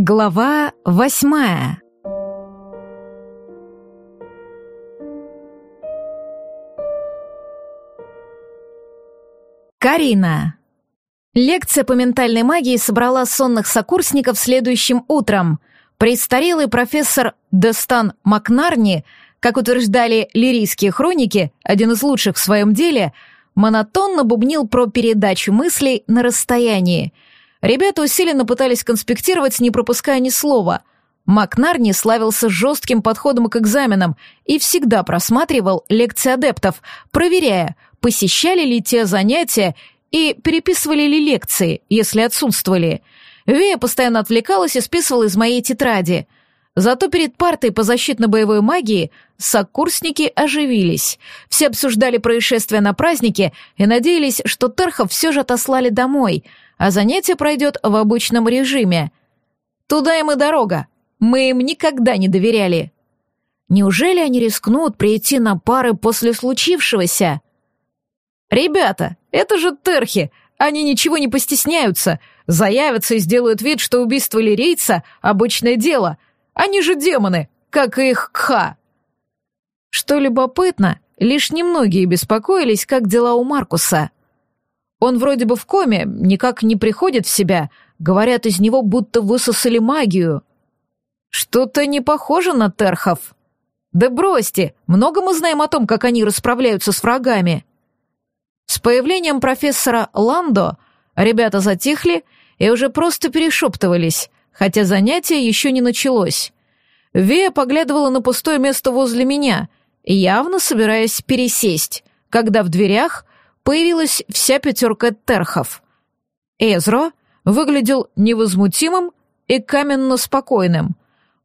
Глава восьмая Карина. Лекция по ментальной магии собрала сонных сокурсников следующим утром. Престарелый профессор Дестан Макнарни, как утверждали лирийские хроники, один из лучших в своем деле, монотонно бубнил про передачу мыслей на расстоянии — Ребята усиленно пытались конспектировать, не пропуская ни слова. Макнарни славился жестким подходом к экзаменам и всегда просматривал лекции адептов, проверяя, посещали ли те занятия и переписывали ли лекции, если отсутствовали. Вея постоянно отвлекалась и списывала из моей тетради. Зато перед партой по защитно-боевой магии сокурсники оживились. Все обсуждали происшествия на празднике и надеялись, что Терхов все же отослали домой — а занятие пройдет в обычном режиме. Туда им и дорога. Мы им никогда не доверяли. Неужели они рискнут прийти на пары после случившегося? Ребята, это же терхи, они ничего не постесняются, заявятся и сделают вид, что убийство лирейца — обычное дело. Они же демоны, как и их кха. Что любопытно, лишь немногие беспокоились, как дела у Маркуса. Он вроде бы в коме, никак не приходит в себя. Говорят, из него будто высосали магию. Что-то не похоже на терхов. Да бросьте, много мы знаем о том, как они расправляются с врагами. С появлением профессора Ландо ребята затихли и уже просто перешептывались, хотя занятие еще не началось. Вея поглядывала на пустое место возле меня, явно собираясь пересесть, когда в дверях появилась вся пятерка терхов. Эзро выглядел невозмутимым и каменно спокойным,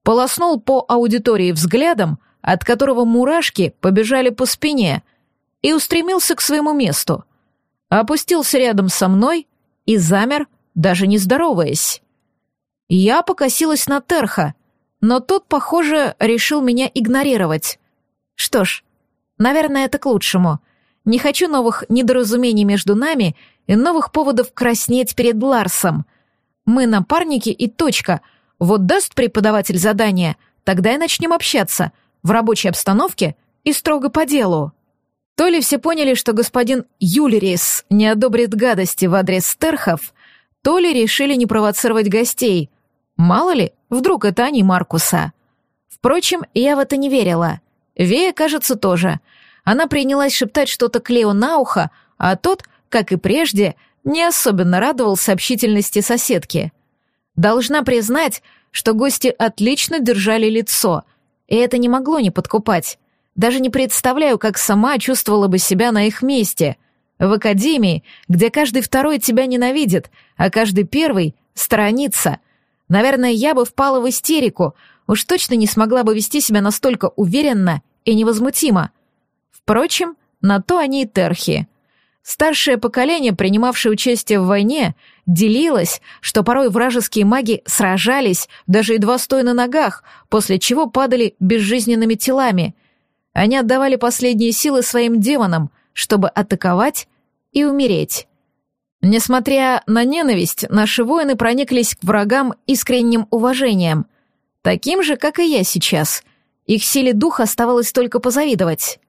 полоснул по аудитории взглядом, от которого мурашки побежали по спине, и устремился к своему месту. Опустился рядом со мной и замер, даже не здороваясь. Я покосилась на Терха, но тот, похоже, решил меня игнорировать. Что ж, наверное, это к лучшему — не хочу новых недоразумений между нами и новых поводов краснеть перед Ларсом. Мы напарники и точка. Вот даст преподаватель задание, тогда и начнем общаться. В рабочей обстановке и строго по делу. То ли все поняли, что господин Юлерис не одобрит гадости в адрес Стерхов, то ли решили не провоцировать гостей. Мало ли, вдруг это они Маркуса. Впрочем, я в это не верила. Вея, кажется, тоже — она принялась шептать что-то Клео на ухо, а тот, как и прежде, не особенно радовался общительности соседки. Должна признать, что гости отлично держали лицо, и это не могло не подкупать. Даже не представляю, как сама чувствовала бы себя на их месте. В академии, где каждый второй тебя ненавидит, а каждый первый сторонится. Наверное, я бы впала в истерику, уж точно не смогла бы вести себя настолько уверенно и невозмутимо — Впрочем, на то они и терхи. Старшее поколение, принимавшее участие в войне, делилось, что порой вражеские маги сражались, даже едва стоя на ногах, после чего падали безжизненными телами. Они отдавали последние силы своим демонам, чтобы атаковать и умереть. Несмотря на ненависть, наши воины прониклись к врагам искренним уважением, таким же, как и я сейчас. Их силе духа оставалось только позавидовать.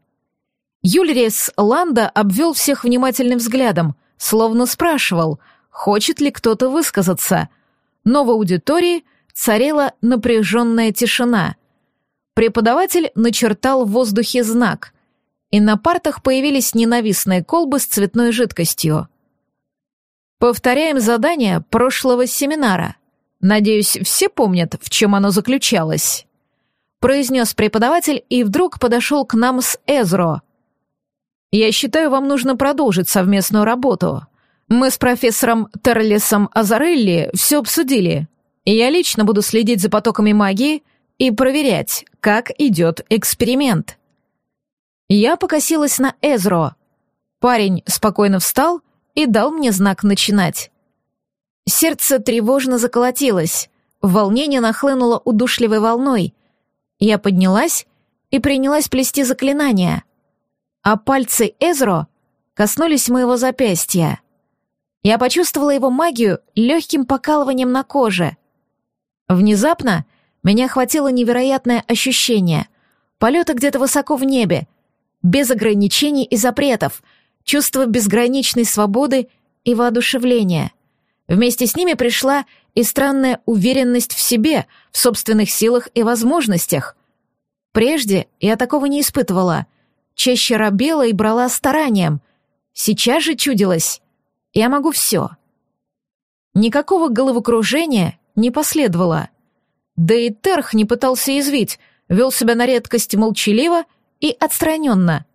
Юльрис Ланда обвел всех внимательным взглядом, словно спрашивал, хочет ли кто-то высказаться. Но в аудитории царила напряженная тишина. Преподаватель начертал в воздухе знак, и на партах появились ненавистные колбы с цветной жидкостью. Повторяем задание прошлого семинара. Надеюсь, все помнят, в чем оно заключалось. Произнес преподаватель и вдруг подошел к нам с Эзро — я считаю, вам нужно продолжить совместную работу. Мы с профессором Терлисом Азарелли все обсудили. Я лично буду следить за потоками магии и проверять, как идет эксперимент. Я покосилась на Эзро. Парень спокойно встал и дал мне знак начинать. Сердце тревожно заколотилось, волнение нахлынуло удушливой волной. Я поднялась и принялась плести заклинания — а пальцы Эзро коснулись моего запястья. Я почувствовала его магию легким покалыванием на коже. Внезапно меня охватило невероятное ощущение полета где-то высоко в небе, без ограничений и запретов, чувство безграничной свободы и воодушевления. Вместе с ними пришла и странная уверенность в себе, в собственных силах и возможностях. Прежде я такого не испытывала, чаще робела и брала старанием. Сейчас же чудилось, я могу все. Никакого головокружения не последовало. Да и Терх не пытался извить, вел себя на редкость молчаливо и отстраненно.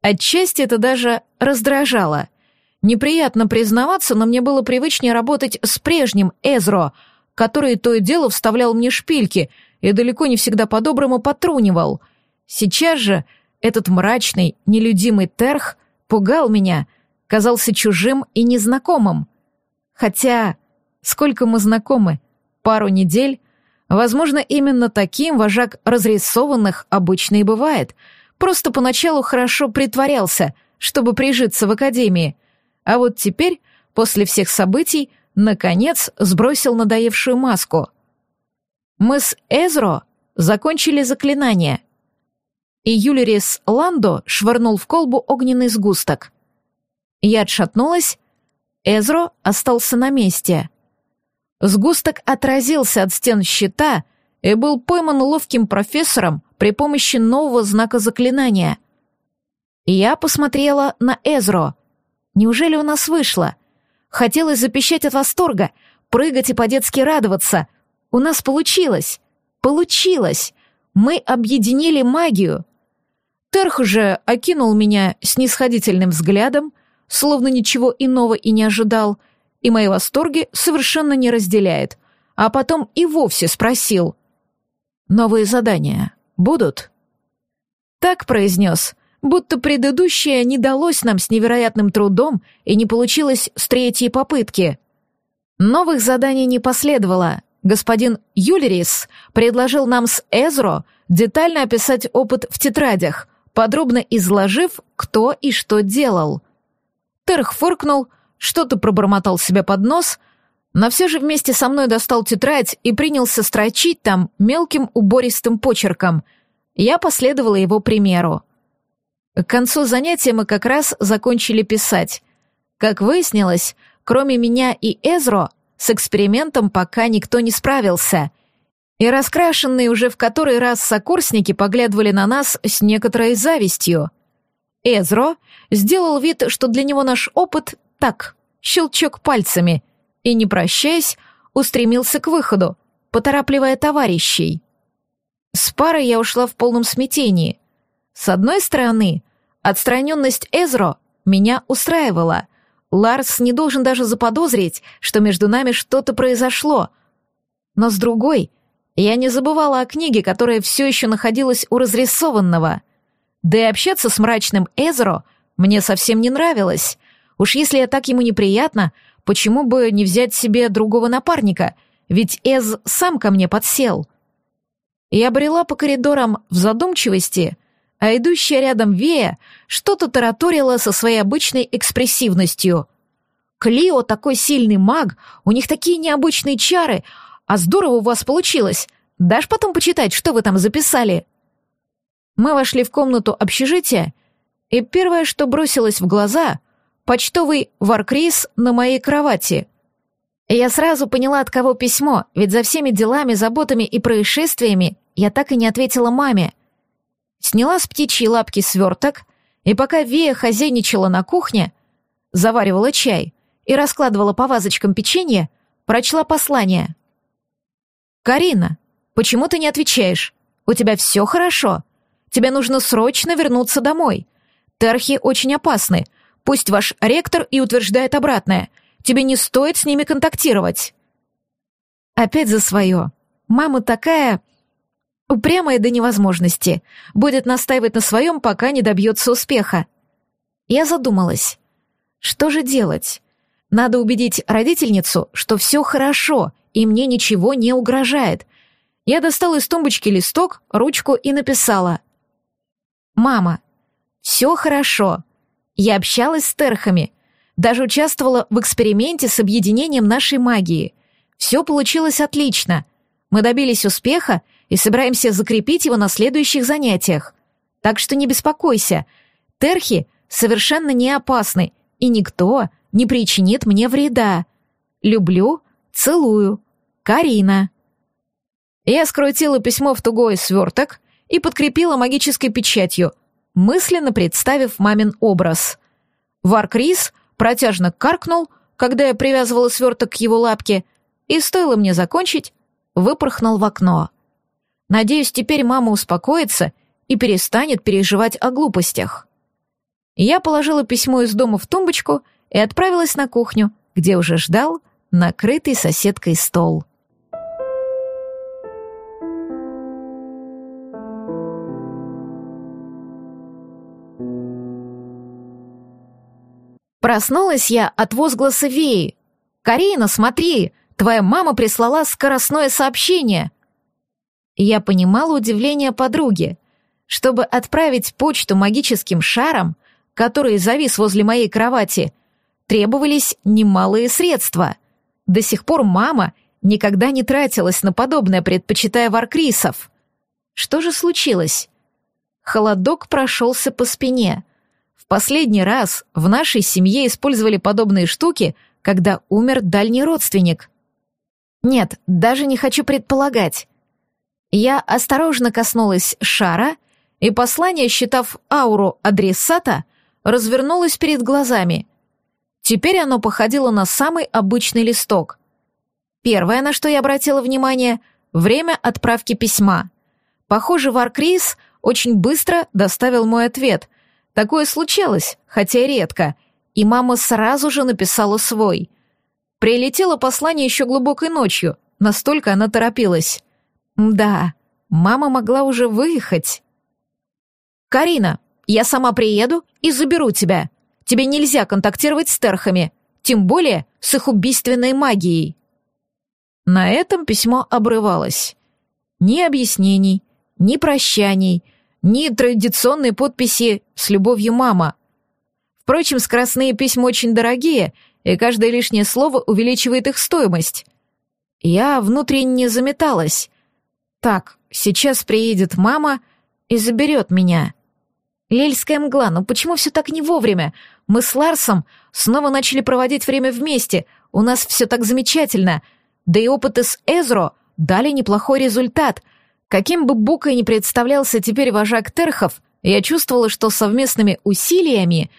Отчасти это даже раздражало. Неприятно признаваться, но мне было привычнее работать с прежним Эзро, который то и дело вставлял мне шпильки и далеко не всегда по-доброму потрунивал. Сейчас же этот мрачный, нелюдимый Терх пугал меня — казался чужим и незнакомым. Хотя, сколько мы знакомы? Пару недель? Возможно, именно таким вожак разрисованных обычно и бывает. Просто поначалу хорошо притворялся, чтобы прижиться в академии. А вот теперь, после всех событий, наконец сбросил надоевшую маску. Мы с Эзро закончили заклинание. И Юлерис Ландо швырнул в колбу огненный сгусток. Я отшатнулась. Эзро остался на месте. Сгусток отразился от стен щита и был пойман ловким профессором при помощи нового знака заклинания. Я посмотрела на Эзро. Неужели у нас вышло? Хотелось запищать от восторга, прыгать и по-детски радоваться. У нас получилось. Получилось. Мы объединили магию. Терх же окинул меня снисходительным взглядом, словно ничего иного и не ожидал, и мои восторги совершенно не разделяет, а потом и вовсе спросил. «Новые задания будут?» Так произнес, будто предыдущее не далось нам с невероятным трудом и не получилось с третьей попытки. Новых заданий не последовало. Господин Юлерис предложил нам с Эзро детально описать опыт в тетрадях, подробно изложив, кто и что делал — Терх фыркнул, что-то пробормотал себе под нос, но все же вместе со мной достал тетрадь и принялся строчить там мелким убористым почерком. Я последовала его примеру. К концу занятия мы как раз закончили писать. Как выяснилось, кроме меня и Эзро, с экспериментом пока никто не справился. И раскрашенные уже в который раз сокурсники поглядывали на нас с некоторой завистью — Эзро сделал вид, что для него наш опыт так, щелчок пальцами, и, не прощаясь, устремился к выходу, поторапливая товарищей. С парой я ушла в полном смятении. С одной стороны, отстраненность Эзро меня устраивала. Ларс не должен даже заподозрить, что между нами что-то произошло. Но с другой, я не забывала о книге, которая все еще находилась у разрисованного — да и общаться с мрачным Эзро мне совсем не нравилось. Уж если я так ему неприятно, почему бы не взять себе другого напарника? Ведь Эз сам ко мне подсел. Я брела по коридорам в задумчивости, а идущая рядом Вея что-то тараторила со своей обычной экспрессивностью. «Клио такой сильный маг, у них такие необычные чары, а здорово у вас получилось. Дашь потом почитать, что вы там записали?» Мы вошли в комнату общежития, и первое, что бросилось в глаза — почтовый варкрис на моей кровати. Я сразу поняла, от кого письмо, ведь за всеми делами, заботами и происшествиями я так и не ответила маме. Сняла с птичьей лапки сверток, и пока Вея хозяйничала на кухне, заваривала чай и раскладывала по вазочкам печенье, прочла послание. «Карина, почему ты не отвечаешь? У тебя все хорошо?» Тебе нужно срочно вернуться домой. Терхи очень опасны. Пусть ваш ректор и утверждает обратное. Тебе не стоит с ними контактировать. Опять за свое. Мама такая... Упрямая до невозможности. Будет настаивать на своем, пока не добьется успеха. Я задумалась. Что же делать? Надо убедить родительницу, что все хорошо, и мне ничего не угрожает. Я достала из тумбочки листок, ручку и написала — «Мама, все хорошо. Я общалась с терхами, даже участвовала в эксперименте с объединением нашей магии. Все получилось отлично. Мы добились успеха и собираемся закрепить его на следующих занятиях. Так что не беспокойся. Терхи совершенно не опасны, и никто не причинит мне вреда. Люблю, целую. Карина. Я скрутила письмо в тугой сверток и подкрепила магической печатью, мысленно представив мамин образ. Варкрис протяжно каркнул, когда я привязывала сверток к его лапке, и стоило мне закончить, выпорхнул в окно. Надеюсь, теперь мама успокоится и перестанет переживать о глупостях. Я положила письмо из дома в тумбочку и отправилась на кухню, где уже ждал накрытый соседкой стол. Проснулась я от возгласа Веи. «Карина, смотри, твоя мама прислала скоростное сообщение». Я понимала удивление подруги. Чтобы отправить почту магическим шаром, который завис возле моей кровати, требовались немалые средства. До сих пор мама никогда не тратилась на подобное, предпочитая варкрисов. Что же случилось? Холодок прошелся по спине — Последний раз в нашей семье использовали подобные штуки, когда умер дальний родственник. Нет, даже не хочу предполагать. Я осторожно коснулась шара, и послание, считав ауру адресата, развернулось перед глазами. Теперь оно походило на самый обычный листок. Первое, на что я обратила внимание — время отправки письма. Похоже, Варкрис очень быстро доставил мой ответ, Такое случалось, хотя редко, и мама сразу же написала свой. Прилетело послание еще глубокой ночью, настолько она торопилась. Да, мама могла уже выехать. «Карина, я сама приеду и заберу тебя. Тебе нельзя контактировать с терхами, тем более с их убийственной магией». На этом письмо обрывалось. Ни объяснений, ни прощаний, ни традиционной подписи «С любовью, мама». Впрочем, скоростные письма очень дорогие, и каждое лишнее слово увеличивает их стоимость. Я внутренне заметалась. Так, сейчас приедет мама и заберет меня. Лельская мгла, ну почему все так не вовремя? Мы с Ларсом снова начали проводить время вместе, у нас все так замечательно. Да и опыты с Эзро дали неплохой результат — Каким бы Букой ни представлялся теперь вожак Терхов, я чувствовала, что совместными усилиями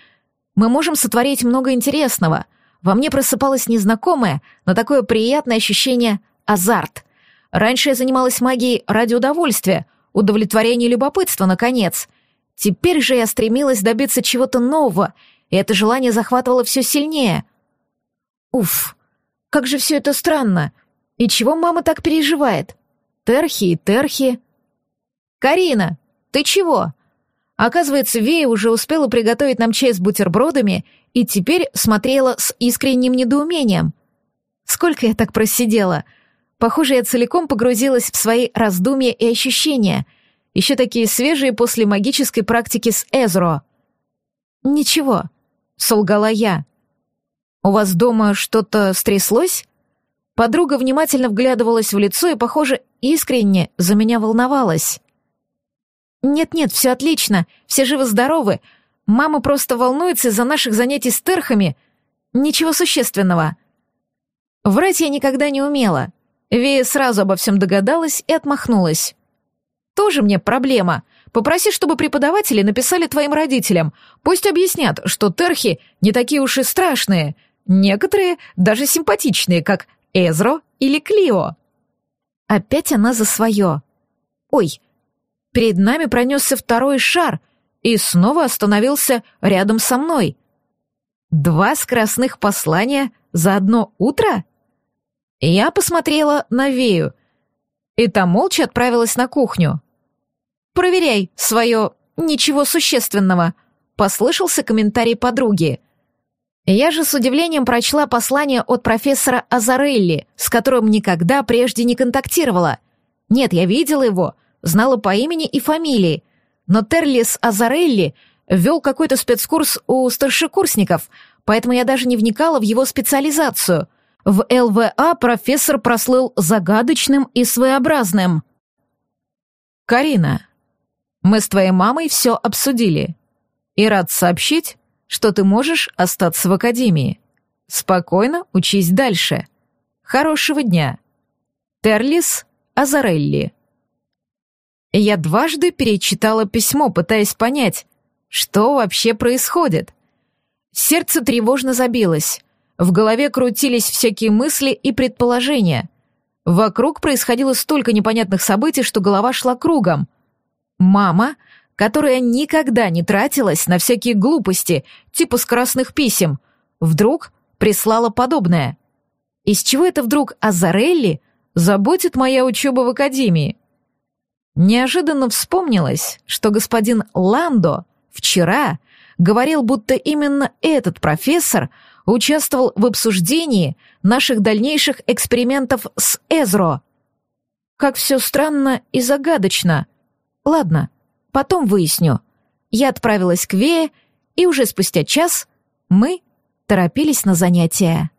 мы можем сотворить много интересного. Во мне просыпалось незнакомое, но такое приятное ощущение азарт. Раньше я занималась магией ради удовольствия, удовлетворения любопытства, наконец. Теперь же я стремилась добиться чего-то нового, и это желание захватывало все сильнее. Уф, как же все это странно. И чего мама так переживает? Терхи и терхи. «Карина, ты чего?» Оказывается, Вея уже успела приготовить нам чай с бутербродами и теперь смотрела с искренним недоумением. Сколько я так просидела? Похоже, я целиком погрузилась в свои раздумья и ощущения, еще такие свежие после магической практики с Эзро. «Ничего», — солгала я. «У вас дома что-то стряслось?» Подруга внимательно вглядывалась в лицо и, похоже, искренне за меня волновалась. «Нет-нет, все отлично, все живы-здоровы. Мама просто волнуется из-за наших занятий с терхами. Ничего существенного». Врать я никогда не умела. Вея сразу обо всем догадалась и отмахнулась. «Тоже мне проблема. Попроси, чтобы преподаватели написали твоим родителям. Пусть объяснят, что терхи не такие уж и страшные. Некоторые даже симпатичные, как Эзро или Клио? Опять она за свое. Ой, перед нами пронесся второй шар и снова остановился рядом со мной. Два скоростных послания за одно утро? Я посмотрела на Вею, и та молча отправилась на кухню. «Проверяй свое «ничего существенного», — послышался комментарий подруги — я же с удивлением прочла послание от профессора Азарелли, с которым никогда прежде не контактировала. Нет, я видела его, знала по имени и фамилии, но Терлис Азарелли вел какой-то спецкурс у старшекурсников, поэтому я даже не вникала в его специализацию. В ЛВА профессор прослыл загадочным и своеобразным. «Карина, мы с твоей мамой все обсудили. И рад сообщить, что ты можешь остаться в академии. Спокойно учись дальше. Хорошего дня. Терлис Азарелли». Я дважды перечитала письмо, пытаясь понять, что вообще происходит. Сердце тревожно забилось. В голове крутились всякие мысли и предположения. Вокруг происходило столько непонятных событий, что голова шла кругом. Мама, которая никогда не тратилась на всякие глупости, типа скоростных писем, вдруг прислала подобное. Из чего это вдруг Азарелли заботит моя учеба в академии? Неожиданно вспомнилось, что господин Ландо вчера говорил, будто именно этот профессор участвовал в обсуждении наших дальнейших экспериментов с Эзро. Как все странно и загадочно. Ладно, потом выясню. Я отправилась к Вее, и уже спустя час мы торопились на занятия.